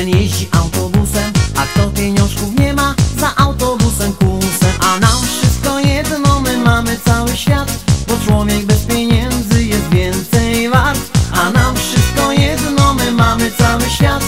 Ten jeździ autobusem, a kto pieniążków nie ma Za autobusem kusem A nam wszystko jedno, my mamy cały świat Bo człowiek bez pieniędzy jest więcej wart. A nam wszystko jedno, my mamy cały świat